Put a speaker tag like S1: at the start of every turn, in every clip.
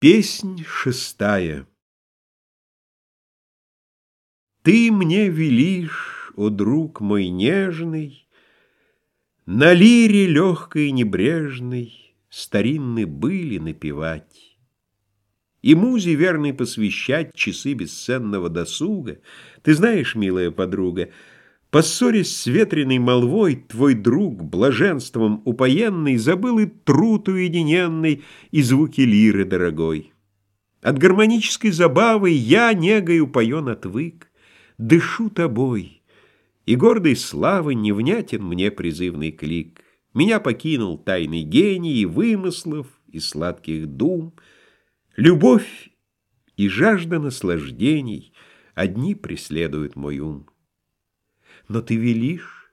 S1: Песнь шестая Ты мне велишь, о друг мой нежный, На лире легкой и небрежной Старинны были напевать. И музе верной посвящать Часы бесценного досуга. Ты знаешь, милая подруга, Поссорясь с ветреной молвой, Твой друг, блаженством упоенный, Забыл и труд уединенный, И звуки лиры дорогой. От гармонической забавы Я негой упоен отвык, Дышу тобой, и гордой славы Невнятен мне призывный клик. Меня покинул тайный гений И вымыслов, и сладких дум. Любовь и жажда наслаждений Одни преследуют мой ум. Но ты велишь,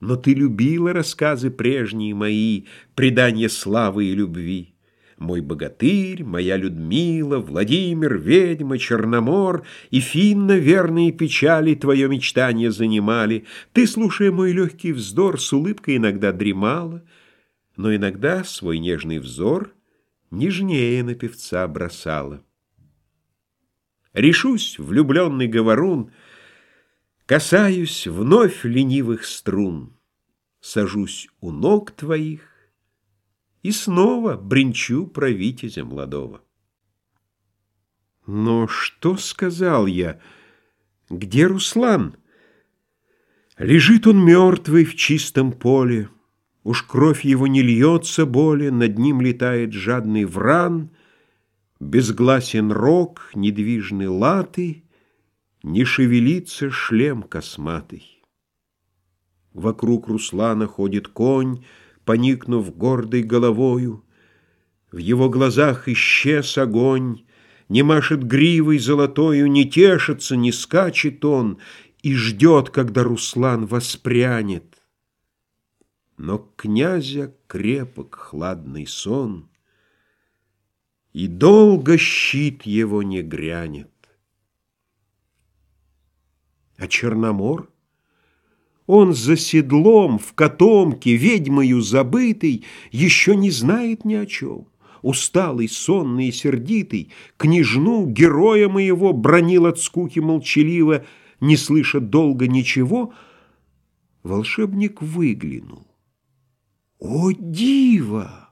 S1: но ты любила рассказы прежние мои, Предания славы и любви. Мой богатырь, моя Людмила, Владимир, ведьма, Черномор И Финна верные печали Твое мечтание занимали. Ты, слушая мой легкий вздор, С улыбкой иногда дремала, Но иногда свой нежный взор Нежнее на певца бросала. Решусь, влюбленный говорун, Касаюсь вновь ленивых струн, Сажусь у ног твоих И снова бренчу про витязя молодого. Но что сказал я? Где Руслан? Лежит он мертвый в чистом поле, Уж кровь его не льется боли, Над ним летает жадный вран, Безгласен рог, недвижны латы — не шевелится шлем косматый. Вокруг Руслана ходит конь, Поникнув гордой головою. В его глазах исчез огонь, Не машет гривой золотою, Не тешится, не скачет он И ждет, когда Руслан воспрянет. Но князя крепок хладный сон, И долго щит его не грянет. А Черномор? Он за седлом, в котомке, ведьмою забытый, Еще не знает ни о чем. Усталый, сонный и сердитый, Княжну, героя моего, Бронил от скуки молчаливо, Не слыша долго ничего, Волшебник выглянул. О, диво!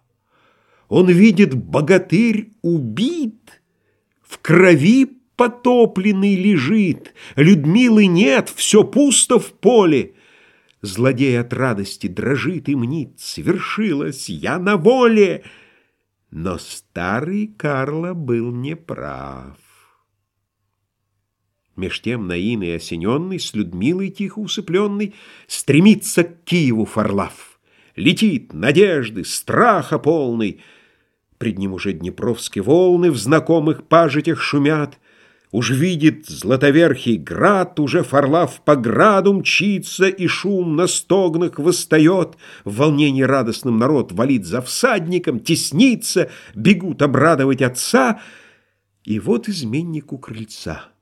S1: Он видит, богатырь убит, В крови потопленный лежит, Людмилы нет, все пусто в поле. Злодей от радости дрожит и мнит, Свершилось, я на воле. Но старый Карло был неправ. Меж тем наиный осененный, С Людмилой тихо усыпленный, Стремится к Киеву Фарлав. Летит надежды, страха полный. Пред ним уже днепровские волны В знакомых пажитях шумят — Уж видит златоверхий град, Уже Фарлав по граду мчится, И шум на стогнах восстает. В волнении радостным народ валит за всадником, Теснится, бегут обрадовать отца. И вот изменник у крыльца —